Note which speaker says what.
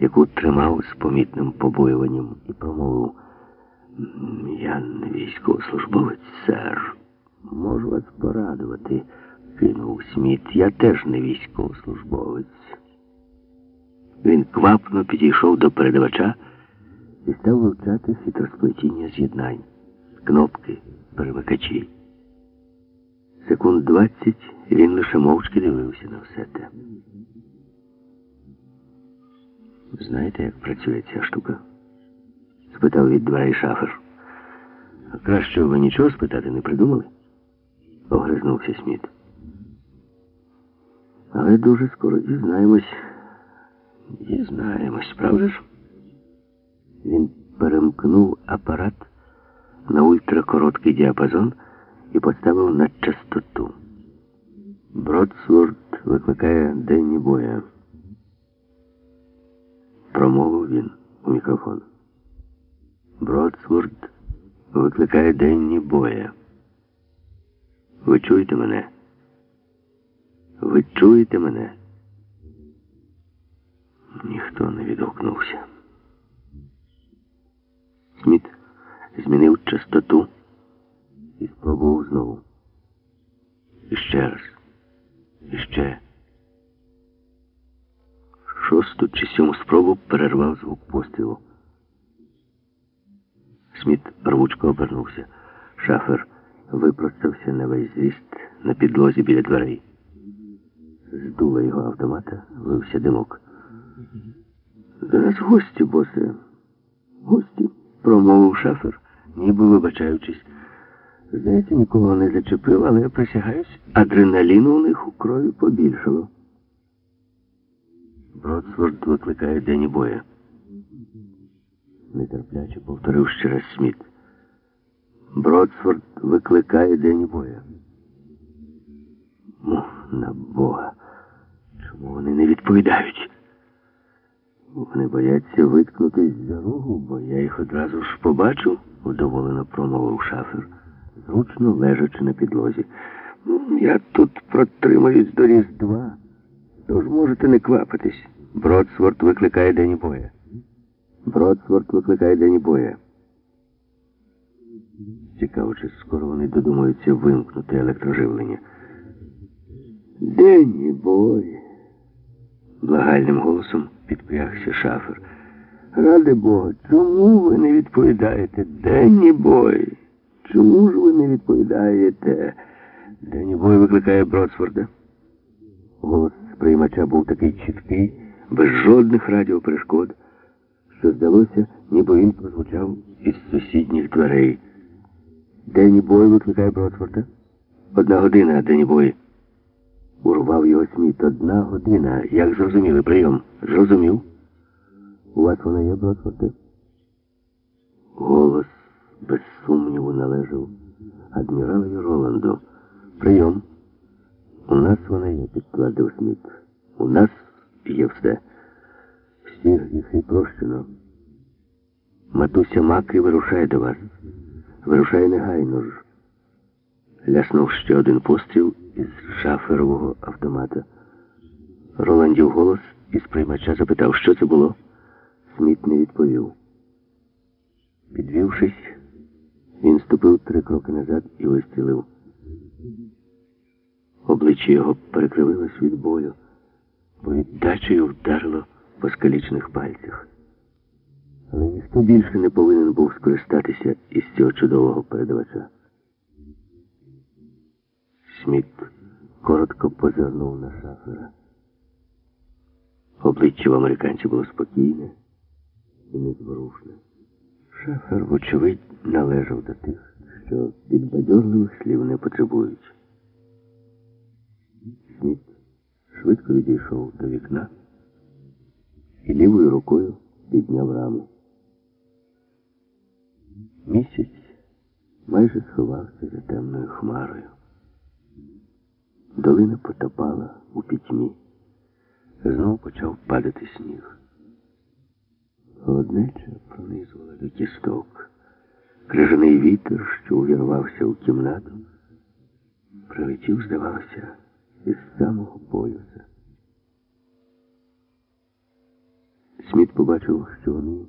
Speaker 1: яку тримав з помітним побоюванням, і промовив. Я не військовослужбовець, сер. Можу вас порадувати, кинув Сміт. Я теж не військовослужбовець. Він квапно підійшов до передавача і став вивчати хитросплетіння з'єднань, кнопки, перемикачі. Секунд двадцять він лише мовчки дивився на все те. Знаєте, як працює ця штука? спитав від дверей шафер. Краще ви нічого спитати не придумали? Огризнувся Сміт. Але дуже скоро дізнаємось. Дізнаємось, правда ж? Він перемкнув апарат на ультракороткий діапазон і поставив на частоту. Бродсворд викликає денні боя. Промовив він у мікрофон. Бродсворд викликає денні боя. Ви чуєте мене? Ви чуєте мене? Ніхто не відгукнувся. Сміт змінив частоту і спробував знову. І ще раз. І ще. Шосту чи сьому спробу перервав звук пострілу. Сміт рвучко обернувся. Шафер випростався на весь зріст на підлозі біля дверей. З дула його автомата вився димок. Зараз гості, босе. Гості, промовив шафер, ніби вибачаючись. Здається, нікого не зачепив, але я присягаюсь, адреналіну у них у крові побільшало. Бродсворд викликає Дені боя. Нетерпляче повторив ще раз Сміт. Бродсфорд викликає Дені боя. Ну, на Бога. Чому вони не відповідають? Вони бояться виткнутись за рогу, бо я їх одразу ж побачу, удоволено промовив шафер, зручно лежачи на підлозі. «Ну, Я тут протримаюсь до Різдва, тож можете не квапитись. Бродсворд викликає Дені боя. Бродсворд викликає Дені боя. Цікаво, чи скоро вони додумаються вимкнути електроживлення. Денні бой. Благальним голосом підпрягся шафер. Ради Бога, чому ви не відповідаєте? Денні бой. Чому ж ви не відповідаєте? Денні бой викликає Бродсворда. Голос приймача був такий чіткий, без жодних радіоперешкод, що здалося, ніби він прозвучав із сусідніх дверей. Денні бой викликає Бродсворда. Одна година, Денні бой. Урвав його Сміт. Одна година. Як зрозуміли прийом? Зрозумів. У вас вона є, Бродсворде? Голос без сумніву належав адміралові Роланду. Прийом. У нас вона є, підтвердив Сміт. У нас є все. Всі гріхи прощено. Матуся Маки вирушає до вас. Вирушає негайно ж. Ляснув ще один постріл із шаферового автомата. Роландів голос із приймача запитав, що це було. Сміт не відповів. Підвівшись, він ступив три кроки назад і вистрілив. Обличчя його перекривилось від болю, бо віддачею вдарило по скалічних пальцях. Але ніхто більше не повинен був скористатися із цього чудового передавача. Сміт коротко позирнув на шафера. Обличчя в американця було спокійне і незворушне. Шафер, вочевидь, належав до тих, що підбадьорливих слів не потребують. Сміт швидко відійшов до вікна і лівою рукою підняв раму. Місяць майже сховався за темною хмарою. Долина потопала у пітьмі. Знов почав падати сніг. Холоднеча пронизувала до кісток. Крижаний вітер, що увірвався у кімнату, прилетів, здавалося, із самого полюса. Сміт побачив, що вони